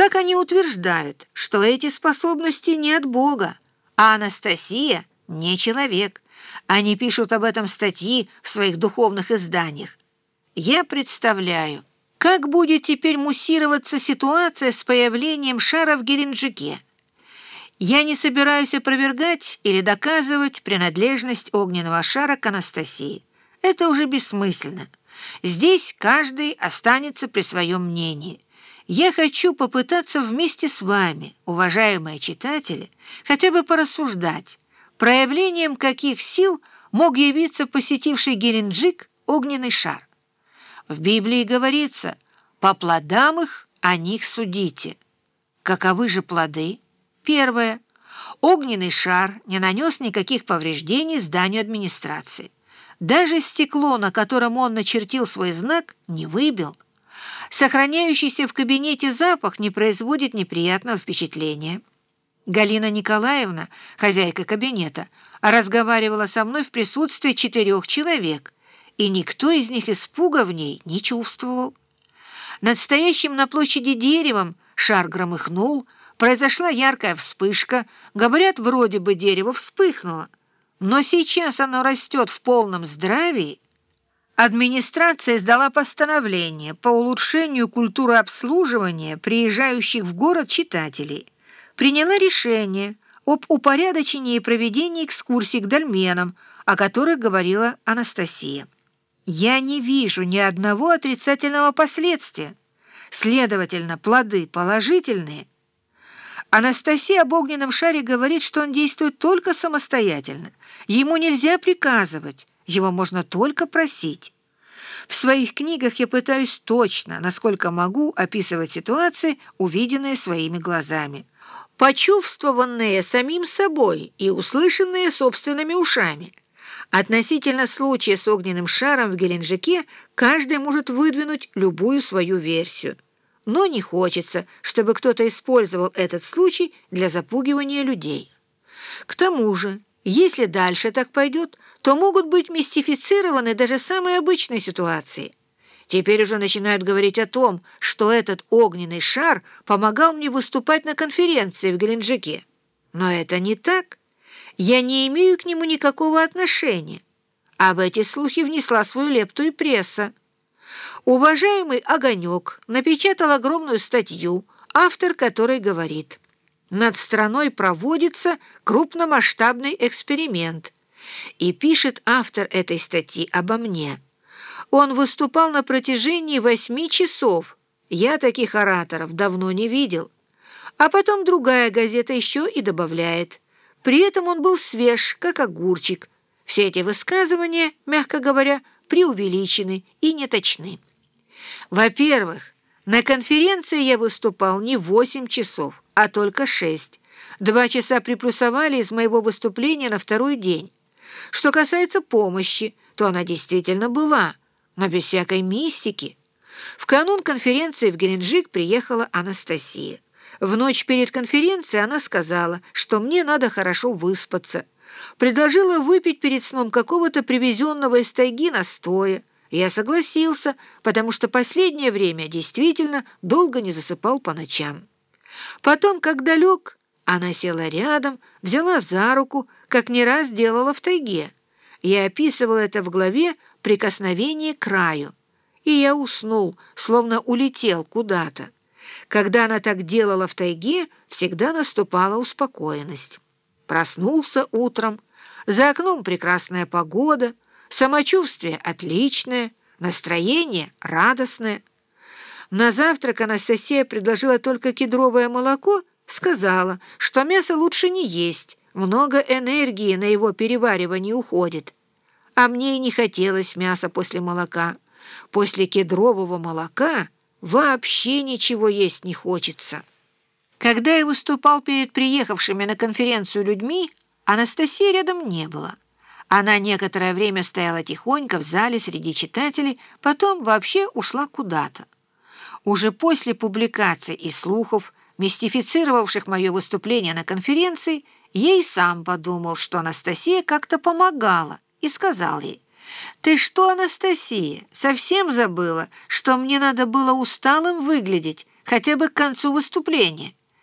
как они утверждают, что эти способности не от Бога, а Анастасия не человек. Они пишут об этом статьи в своих духовных изданиях. Я представляю, как будет теперь муссироваться ситуация с появлением шара в Геленджике. Я не собираюсь опровергать или доказывать принадлежность огненного шара к Анастасии. Это уже бессмысленно. Здесь каждый останется при своем мнении. Я хочу попытаться вместе с вами, уважаемые читатели, хотя бы порассуждать, проявлением каких сил мог явиться посетивший Геленджик огненный шар. В Библии говорится «по плодам их о них судите». Каковы же плоды? Первое. Огненный шар не нанес никаких повреждений зданию администрации. Даже стекло, на котором он начертил свой знак, не выбил. Сохраняющийся в кабинете запах не производит неприятного впечатления. Галина Николаевна, хозяйка кабинета, разговаривала со мной в присутствии четырех человек, и никто из них испуга в ней не чувствовал. Над стоящим на площади деревом шар громыхнул, произошла яркая вспышка, говорят, вроде бы дерево вспыхнуло. Но сейчас оно растет в полном здравии. Администрация издала постановление по улучшению культуры обслуживания приезжающих в город читателей. Приняла решение об упорядочении и проведении экскурсий к дольменам, о которых говорила Анастасия. Я не вижу ни одного отрицательного последствия. Следовательно, плоды положительные. Анастасия об огненном шаре говорит, что он действует только самостоятельно. Ему нельзя приказывать, его можно только просить. В своих книгах я пытаюсь точно, насколько могу, описывать ситуации, увиденные своими глазами, почувствованные самим собой и услышанные собственными ушами. Относительно случая с огненным шаром в Геленджике каждый может выдвинуть любую свою версию. Но не хочется, чтобы кто-то использовал этот случай для запугивания людей. К тому же, если дальше так пойдет, то могут быть мистифицированы даже самые обычные ситуации. Теперь уже начинают говорить о том, что этот огненный шар помогал мне выступать на конференции в Геленджике. Но это не так. Я не имею к нему никакого отношения. А в эти слухи внесла свою лепту и пресса. Уважаемый «Огонек» напечатал огромную статью, автор которой говорит – над страной проводится крупномасштабный эксперимент. И пишет автор этой статьи обо мне. Он выступал на протяжении восьми часов. Я таких ораторов давно не видел. А потом другая газета еще и добавляет. При этом он был свеж, как огурчик. Все эти высказывания, мягко говоря, преувеличены и неточны. Во-первых, на конференции я выступал не восемь часов, а только шесть. Два часа приплюсовали из моего выступления на второй день. Что касается помощи, то она действительно была, но без всякой мистики. В канун конференции в Геленджик приехала Анастасия. В ночь перед конференцией она сказала, что мне надо хорошо выспаться. Предложила выпить перед сном какого-то привезенного из тайги настоя. Я согласился, потому что последнее время действительно долго не засыпал по ночам. Потом, когда лег, она села рядом, взяла за руку, как не раз делала в тайге. Я описывал это в главе «Прикосновение к краю». И я уснул, словно улетел куда-то. Когда она так делала в тайге, всегда наступала успокоенность. Проснулся утром, за окном прекрасная погода, самочувствие отличное, настроение радостное. На завтрак Анастасия предложила только кедровое молоко, сказала, что мясо лучше не есть, много энергии на его переваривание уходит. А мне и не хотелось мяса после молока. После кедрового молока вообще ничего есть не хочется. Когда я выступал перед приехавшими на конференцию людьми, Анастасии рядом не было. Она некоторое время стояла тихонько в зале среди читателей, потом вообще ушла куда-то. Уже после публикации и слухов, мистифицировавших мое выступление на конференции, и сам подумал, что Анастасия как-то помогала, и сказал ей, «Ты что, Анастасия, совсем забыла, что мне надо было усталым выглядеть, хотя бы к концу выступления.